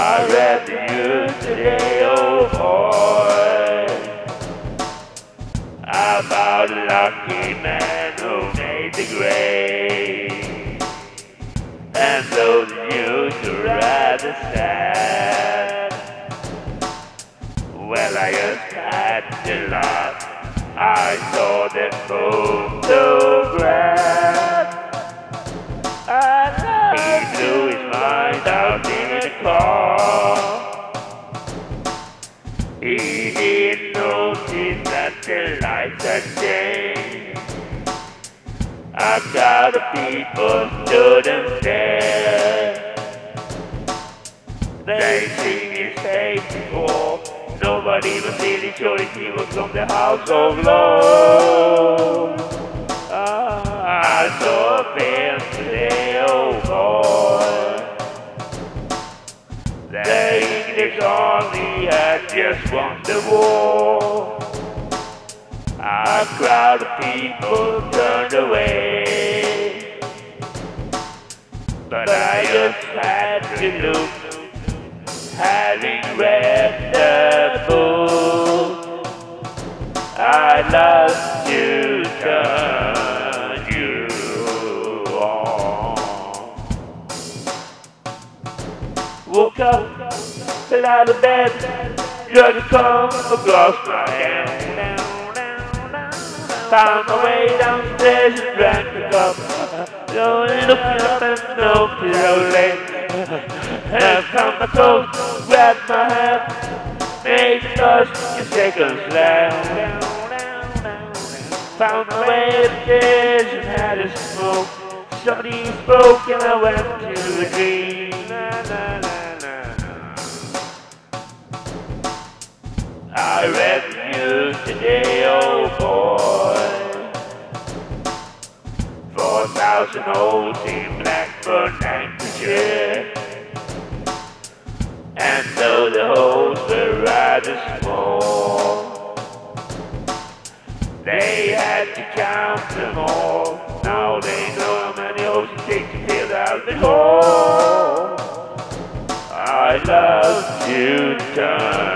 I read the news today, oh boy, about a lucky man who made the grade. And the news were rather sad, well, I just had to laugh. I saw the photograph. Car. He didn't notice that the lights had changed. A crowd of people stood and stared. They seen his face before. Oh. Nobody was really sure if he was from the House of Lords. Army had just won the war. A crowd of people turned away. But I just had to look having read the book, I love to Woke up, fell out of bed, drug a cup across my hand. Found my way downstairs and drank a cup. Going looking up and no pillow lay. And I found my coat, grabbed my hat, made the dust in seconds last. Found my way upstairs and had a smoke. Somebody spoke and I went to a dream. I read today, oh boy. Four thousand holes in Blackburn, Lancashire. And though the holes were rather small, they had to count them all. Now they know how many holes it takes to fill Albert Hall. I love to turn